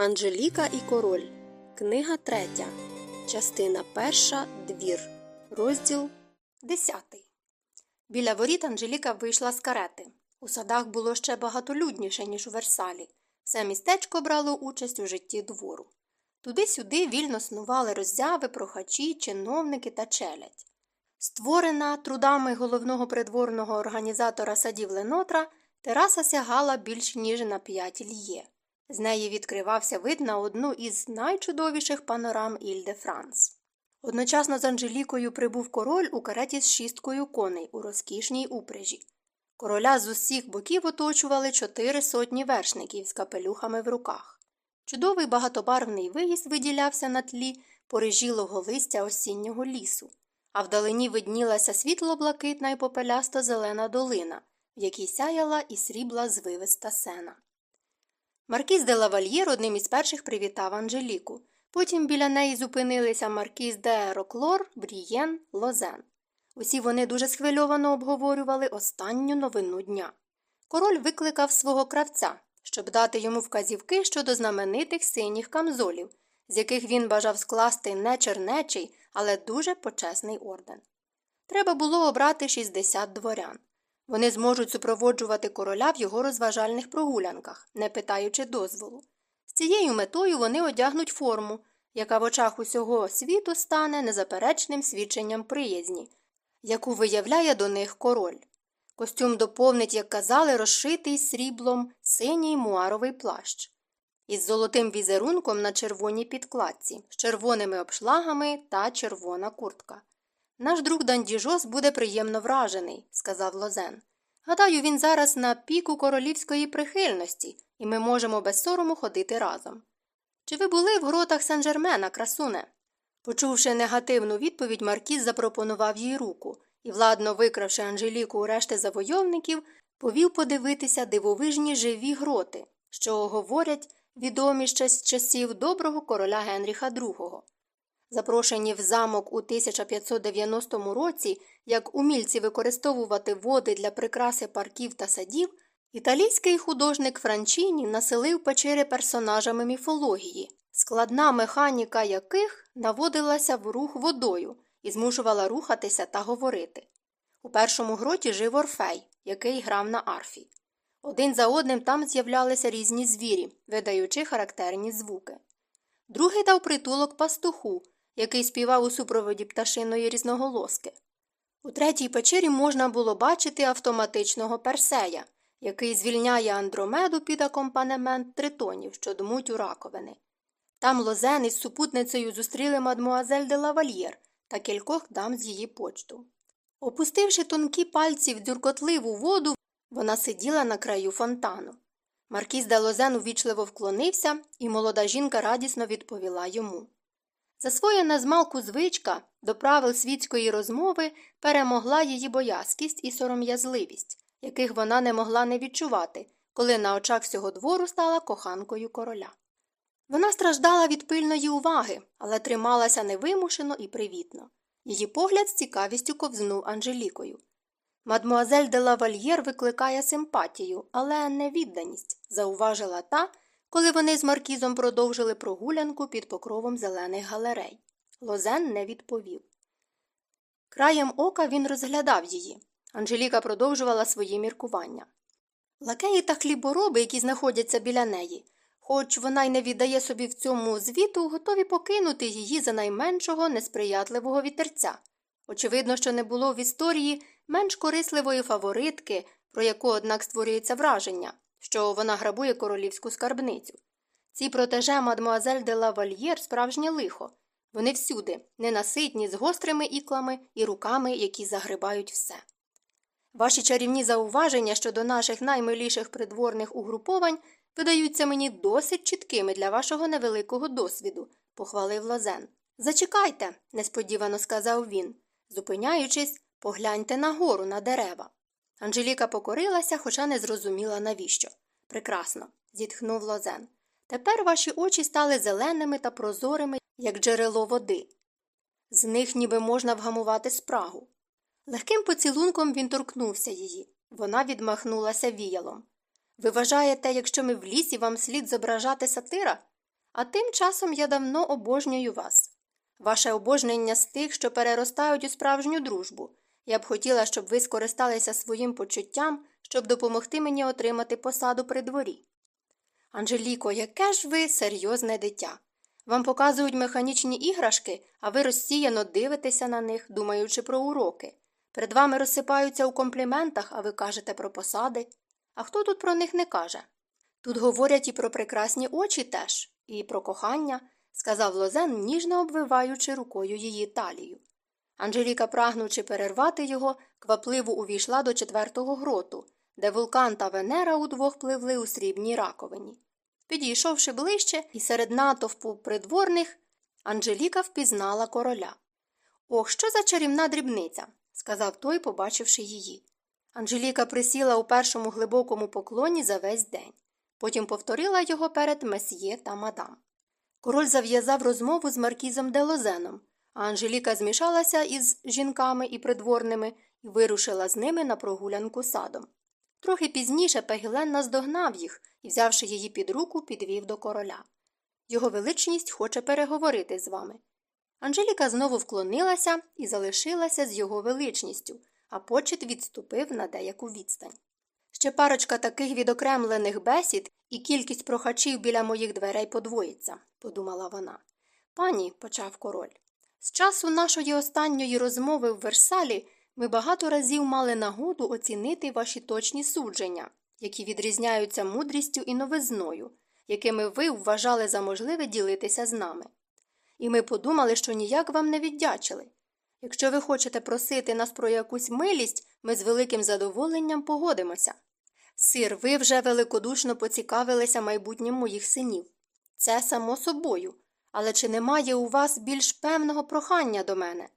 Анжеліка і король. Книга третя. Частина перша. Двір. Розділ десятий. Біля воріт Анжеліка вийшла з карети. У садах було ще багатолюдніше, ніж у Версалі. Все містечко брало участь у житті двору. Туди-сюди вільно снували роззяви, прохачі, чиновники та челядь. Створена трудами головного придворного організатора садів Ленотра, тераса сягала більш ніж на п'ять льє. З неї відкривався вид на одну із найчудовіших панорам Іль-де Франс. Одночасно з Анжелікою прибув король у кареті з шісткою коней у розкішній упряжі. Короля з усіх боків оточували чотири сотні вершників з капелюхами в руках. Чудовий багатобарвний виїзд виділявся на тлі порежілого листя осіннього лісу, а вдалині виднілася світло-блакитна і попелясто зелена долина, в якій сяяла і срібна звивиста Сена. Маркіз де Лавальєр одним із перших привітав Анжеліку. Потім біля неї зупинилися маркіз де Роклор, Брієн, Лозен. Усі вони дуже схвильовано обговорювали останню новину дня. Король викликав свого кравця, щоб дати йому вказівки щодо знаменитих синіх камзолів, з яких він бажав скласти не чернечий, але дуже почесний орден. Треба було обрати 60 дворян. Вони зможуть супроводжувати короля в його розважальних прогулянках, не питаючи дозволу. З цією метою вони одягнуть форму, яка в очах усього світу стане незаперечним свідченням приязні, яку виявляє до них король. Костюм доповнить, як казали, розшитий сріблом синій муаровий плащ із золотим візерунком на червоній підкладці, з червоними обшлагами та червона куртка. Наш друг Дандіжос буде приємно вражений, сказав Лозен. Гадаю, він зараз на піку королівської прихильності, і ми можемо без сорому ходити разом. Чи ви були в гротах Сен Жермена, красуне? Почувши негативну відповідь, Маркіз запропонував їй руку і, владно викравши Анжеліку у решти завойовників, повів подивитися дивовижні живі гроти, що говорять відомі ще з часів доброго короля Генріха II. Запрошені в замок у 1590 році, як умільці використовувати води для прикраси парків та садів, італійський художник Франчіні населив печери персонажами міфології, складна механіка яких наводилася в рух водою і змушувала рухатися та говорити. У першому гроті жив Орфей, який грав на арфі. Один за одним там з'являлися різні звірі, видаючи характерні звуки. Другий дав притулок пастуху, який співав у супроводі пташиної різноголоски. У третій печері можна було бачити автоматичного персея, який звільняє андромеду під акомпанемент тритонів, що дмуть у раковини. Там лозен із супутницею зустріли мадмуазель де лавальєр та кількох дам з її почту. Опустивши тонкі пальці в дзюркотливу воду, вона сиділа на краю фонтану. Маркіз де Лозен увічливо вклонився, і молода жінка радісно відповіла йому. Засвоєна змалку звичка до правил світської розмови перемогла її боязкість і сором'язливість, яких вона не могла не відчувати, коли на очах всього двору стала коханкою короля. Вона страждала від пильної уваги, але трималася невимушено і привітно. Її погляд з цікавістю ковзнув Анжелікою. Мадмуазель де лавальєр викликає симпатію, але не відданість, зауважила та, коли вони з Маркізом продовжили прогулянку під покровом зелених галерей. Лозен не відповів. Краєм ока він розглядав її. Анжеліка продовжувала свої міркування. Лакеї та хлібороби, які знаходяться біля неї, хоч вона й не віддає собі в цьому звіту, готові покинути її за найменшого несприятливого вітерця. Очевидно, що не було в історії менш корисливої фаворитки, про яку, однак, створюється враження, що вона грабує королівську скарбницю. Ці протеже мадмуазель де лавальєр справжнє лихо. Вони всюди, ненаситні, з гострими іклами і руками, які загрибають все. Ваші чарівні зауваження щодо наших наймиліших придворних угруповань видаються мені досить чіткими для вашого невеликого досвіду, похвалив Лозен. Зачекайте, несподівано сказав він. Зупиняючись, погляньте нагору на дерева. Анжеліка покорилася, хоча не зрозуміла навіщо. Прекрасно, зітхнув Лозен. Тепер ваші очі стали зеленими та прозорими, як джерело води. З них ніби можна вгамувати спрагу. Легким поцілунком він торкнувся її. Вона відмахнулася віялом. Ви вважаєте, якщо ми в лісі, вам слід зображати сатира? А тим часом я давно обожнюю вас. Ваше обожнення з тих, що переростають у справжню дружбу. Я б хотіла, щоб ви скористалися своїм почуттям, щоб допомогти мені отримати посаду при дворі. Анжеліко, яке ж ви серйозне дитя. Вам показують механічні іграшки, а ви розсіяно дивитеся на них, думаючи про уроки. Перед вами розсипаються у компліментах, а ви кажете про посади. А хто тут про них не каже? Тут говорять і про прекрасні очі теж, і про кохання, сказав Лозен, ніжно обвиваючи рукою її талію. Анжеліка, прагнучи перервати його, квапливо увійшла до четвертого гроту, де вулкан та Венера удвох пливли у срібній раковині. Підійшовши ближче, і серед натовпу придворних, Анжеліка впізнала короля. Ох, що за чарівна дрібниця, сказав той, побачивши її. Анжеліка присіла у першому глибокому поклоні за весь день. Потім повторила його перед месьє та мадам. Король зав'язав розмову з маркізом Делозеном, а Анжеліка змішалася із жінками і придворними і вирушила з ними на прогулянку садом. Трохи пізніше Пегілен наздогнав їх і, взявши її під руку, підвів до короля. Його величність хоче переговорити з вами. Анжеліка знову вклонилася і залишилася з його величністю, а почет відступив на деяку відстань. Ще парочка таких відокремлених бесід і кількість прохачів біля моїх дверей подвоїться, подумала вона. Пані, почав король, з часу нашої останньої розмови в Версалі ми багато разів мали нагоду оцінити ваші точні судження, які відрізняються мудрістю і новизною, якими ви вважали за можливе ділитися з нами. І ми подумали, що ніяк вам не віддячили. Якщо ви хочете просити нас про якусь милість, ми з великим задоволенням погодимося. Сир, ви вже великодушно поцікавилися майбутнім моїх синів. Це само собою. Але чи немає у вас більш певного прохання до мене?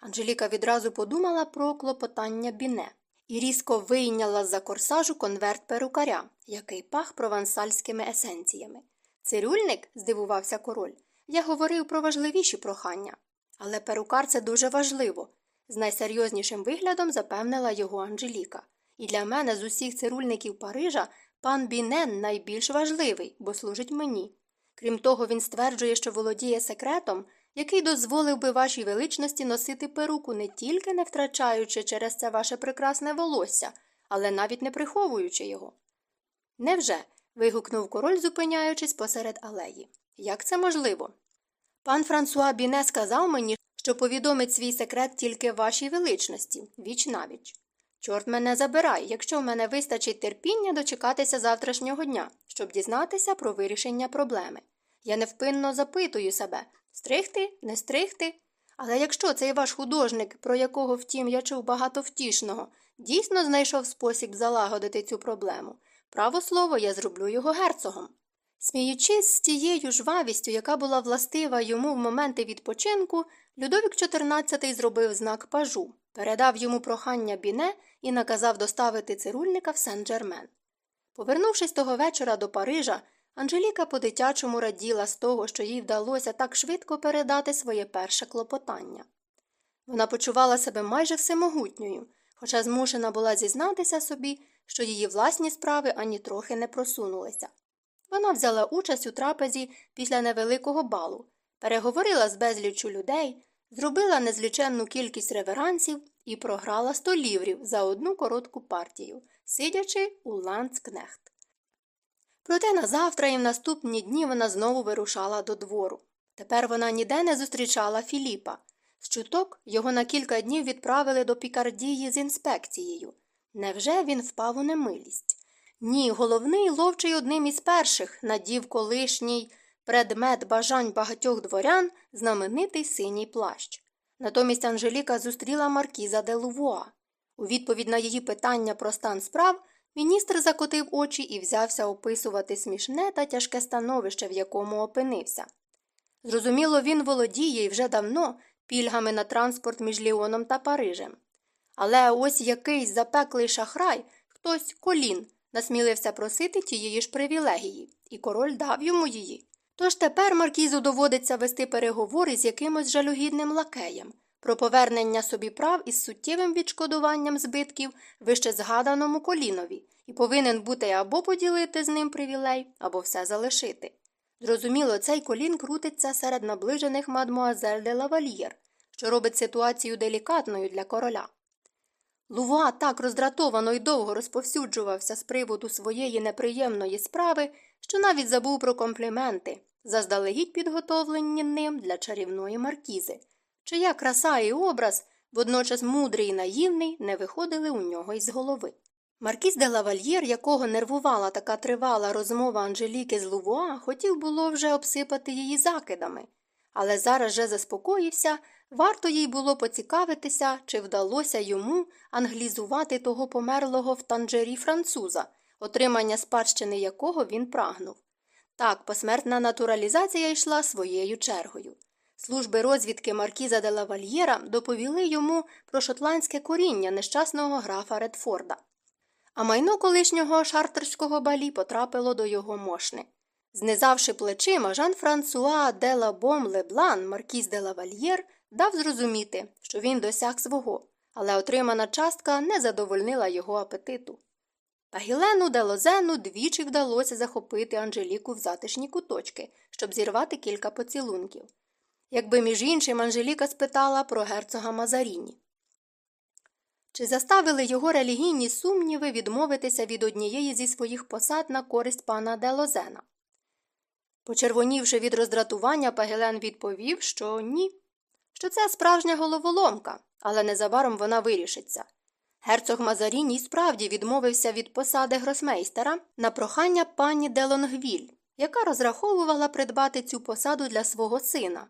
Анжеліка відразу подумала про клопотання біне і різко вийняла за корсажу конверт перукаря, який пах провансальськими есенціями. Цирюльник, здивувався король, я говорив про важливіші прохання. Але перукар це дуже важливо, з найсерйознішим виглядом запевнила його Анжеліка. І для мене з усіх цирульників Парижа пан Бінен найбільш важливий, бо служить мені. Крім того, він стверджує, що володіє секретом, який дозволив би вашій величності носити перуку, не тільки не втрачаючи через це ваше прекрасне волосся, але навіть не приховуючи його. Невже? вигукнув король, зупиняючись посеред алеї. Як це можливо? Пан Франсуа Біне сказав мені, що повідомить свій секрет тільки вашій величності, віч навіч. Чорт мене забирай, якщо в мене вистачить терпіння дочекатися завтрашнього дня, щоб дізнатися про вирішення проблеми. Я невпинно запитую себе стригти, не стригти. Але якщо цей ваш художник, про якого, втім, я чув багато втішного, дійсно знайшов спосіб залагодити цю проблему, право слово, я зроблю його герцогом. Сміючись з тією жвавістю, яка була властива йому в моменти відпочинку, Людовік XIV зробив знак пажу, передав йому прохання біне і наказав доставити цирульника в Сен-Джермен. Повернувшись того вечора до Парижа, Анжеліка по дитячому раділа з того, що їй вдалося так швидко передати своє перше клопотання. Вона почувала себе майже всемогутньою, хоча змушена була зізнатися собі, що її власні справи ані трохи не просунулися. Вона взяла участь у трапезі після невеликого балу, переговорила з безліччю людей, зробила незліченну кількість реверансів і програла сто ліврів за одну коротку партію, сидячи у ланцкнехт. Проте на завтра і в наступні дні вона знову вирушала до двору. Тепер вона ніде не зустрічала Філіпа. З чуток його на кілька днів відправили до Пікардії з інспекцією. Невже він впав у немилість? Ні, головний ловчий одним із перших надів колишній предмет бажань багатьох дворян знаменитий синій плащ. Натомість Анжеліка зустріла маркіза де Лувуа. У відповідь на її питання про стан справ міністр закотив очі і взявся описувати смішне та тяжке становище, в якому опинився. Зрозуміло, він володіє і вже давно пільгами на транспорт між Ліоном та Парижем. Але ось якийсь запеклий шахрай, хтось колін, насмілився просити тієї ж привілегії, і король дав йому її. Тож тепер маркізу доводиться вести переговори з якимось жалюгідним лакеєм про повернення собі прав із суттєвим відшкодуванням збитків вище згаданому колінові і повинен бути або поділити з ним привілей, або все залишити. Зрозуміло, цей колін крутиться серед наближених мадмуазель де лавальєр, що робить ситуацію делікатною для короля. Лувуа так роздратовано й довго розповсюджувався з приводу своєї неприємної справи, що навіть забув про компліменти, заздалегідь підготовлені ним для чарівної маркізи, чия краса і образ, водночас мудрий і наївний, не виходили у нього із голови. Маркіз де лавальєр, якого нервувала така тривала розмова Анжеліки з Лувуа, хотів було вже обсипати її закидами, але зараз же заспокоївся, варто їй було поцікавитися, чи вдалося йому англізувати того померлого в танжері француза, отримання спадщини якого він прагнув. Так, посмертна натуралізація йшла своєю чергою. Служби розвідки Маркіза де лавальєра доповіли йому про шотландське коріння нещасного графа Редфорда. А майно колишнього шартерського балі потрапило до його мошни. Знизавши плечима, Жан Франсуа де Лабом Леблан, маркіз де лавальєр, дав зрозуміти, що він досяг свого, але отримана частка не задовольнила його апетиту. Та Гілену де Лозену двічі вдалося захопити Анжеліку в затишні куточки, щоб зірвати кілька поцілунків. Якби між іншим Анжеліка спитала про герцога Мазаріні. Чи заставили його релігійні сумніви відмовитися від однієї зі своїх посад на користь пана Делозена? Почервонівши від роздратування, Пагелен відповів, що ні, що це справжня головоломка, але незабаром вона вирішиться. Герцог Мазаріні справді відмовився від посади гросмейстера на прохання пані Делонгвіль, яка розраховувала придбати цю посаду для свого сина.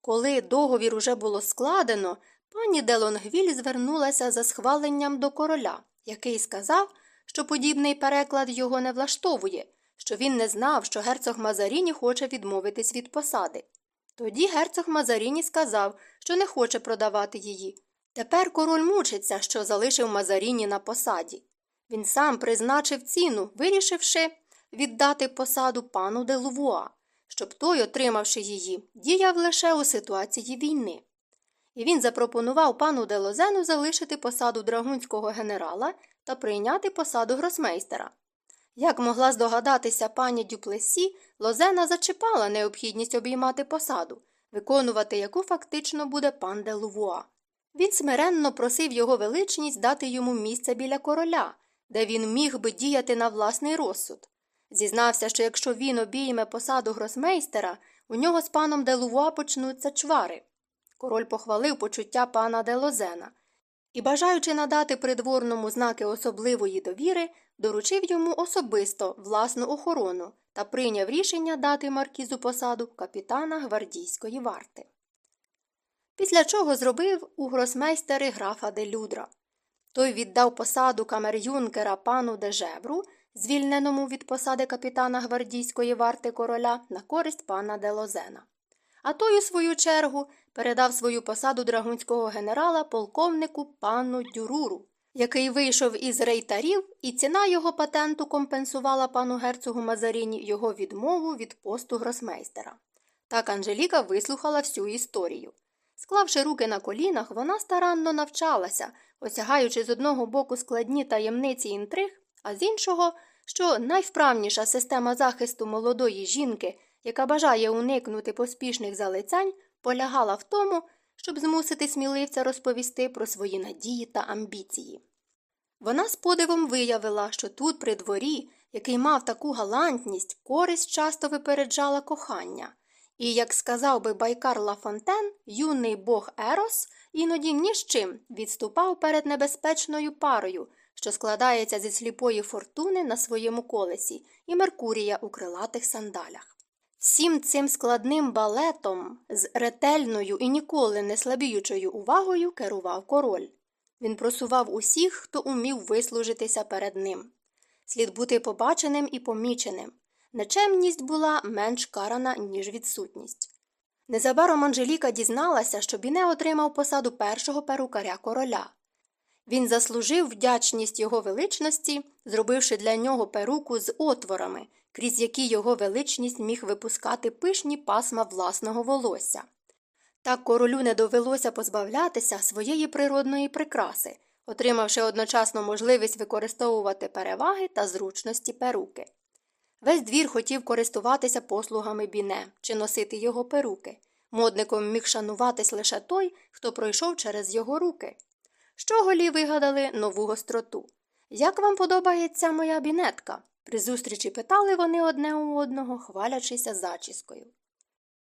Коли договір уже було складено, пані Делонгвіль звернулася за схваленням до короля, який сказав, що подібний переклад його не влаштовує, що він не знав, що герцог Мазаріні хоче відмовитись від посади. Тоді герцог Мазаріні сказав, що не хоче продавати її. Тепер король мучиться, що залишив Мазаріні на посаді. Він сам призначив ціну, вирішивши віддати посаду пану де Лувуа, щоб той, отримавши її, діяв лише у ситуації війни. І він запропонував пану де Лозену залишити посаду драгунського генерала та прийняти посаду гросмейстера. Як могла здогадатися пані Дюплесі, Лозена зачіпала необхідність обіймати посаду, виконувати яку фактично буде пан де Лувуа. Він смиренно просив його величність дати йому місце біля короля, де він міг би діяти на власний розсуд. Зізнався, що якщо він обійме посаду гросмейстера, у нього з паном де Лувуа почнуться чвари. Король похвалив почуття пана де Лозена і, бажаючи надати придворному знаки особливої довіри, доручив йому особисто власну охорону та прийняв рішення дати маркізу посаду капітана гвардійської варти. Після чого зробив у гросмейстери графа де Людра. Той віддав посаду камер-юнкера пану де Жебру, звільненому від посади капітана гвардійської варти короля на користь пана де Лозена. А той, у свою чергу, передав свою посаду драгунського генерала полковнику пану Дюруру, який вийшов із рейтарів, і ціна його патенту компенсувала пану герцогу Мазаріні його відмову від посту гросмейстера. Так Анжеліка вислухала всю історію. Склавши руки на колінах, вона старанно навчалася, осягаючи з одного боку складні таємниці інтриг, а з іншого, що найвправніша система захисту молодої жінки, яка бажає уникнути поспішних залицянь, полягала в тому, щоб змусити сміливця розповісти про свої надії та амбіції. Вона з подивом виявила, що тут, при дворі, який мав таку галантність, користь часто випереджала кохання. І, як сказав би Байкар Лафонтен, юний бог Ерос іноді ні з чим відступав перед небезпечною парою, що складається зі сліпої фортуни на своєму колесі і Меркурія у крилатих сандалях. Всім цим складним балетом з ретельною і ніколи не слабіючою увагою керував король. Він просував усіх, хто умів вислужитися перед ним. Слід бути побаченим і поміченим. Нечемність була менш карана, ніж відсутність. Незабаром Анжеліка дізналася, що Біне отримав посаду першого перукаря короля. Він заслужив вдячність його величності, зробивши для нього перуку з отворами, крізь які його величність міг випускати пишні пасма власного волосся. Так королю не довелося позбавлятися своєї природної прикраси, отримавши одночасно можливість використовувати переваги та зручності перуки. Весь двір хотів користуватися послугами біне чи носити його перуки. Модником міг шануватись лише той, хто пройшов через його руки. Щоголі вигадали нову гостроту. Як вам подобається моя бінетка? При зустрічі питали вони одне у одного, хвалячися зачіскою.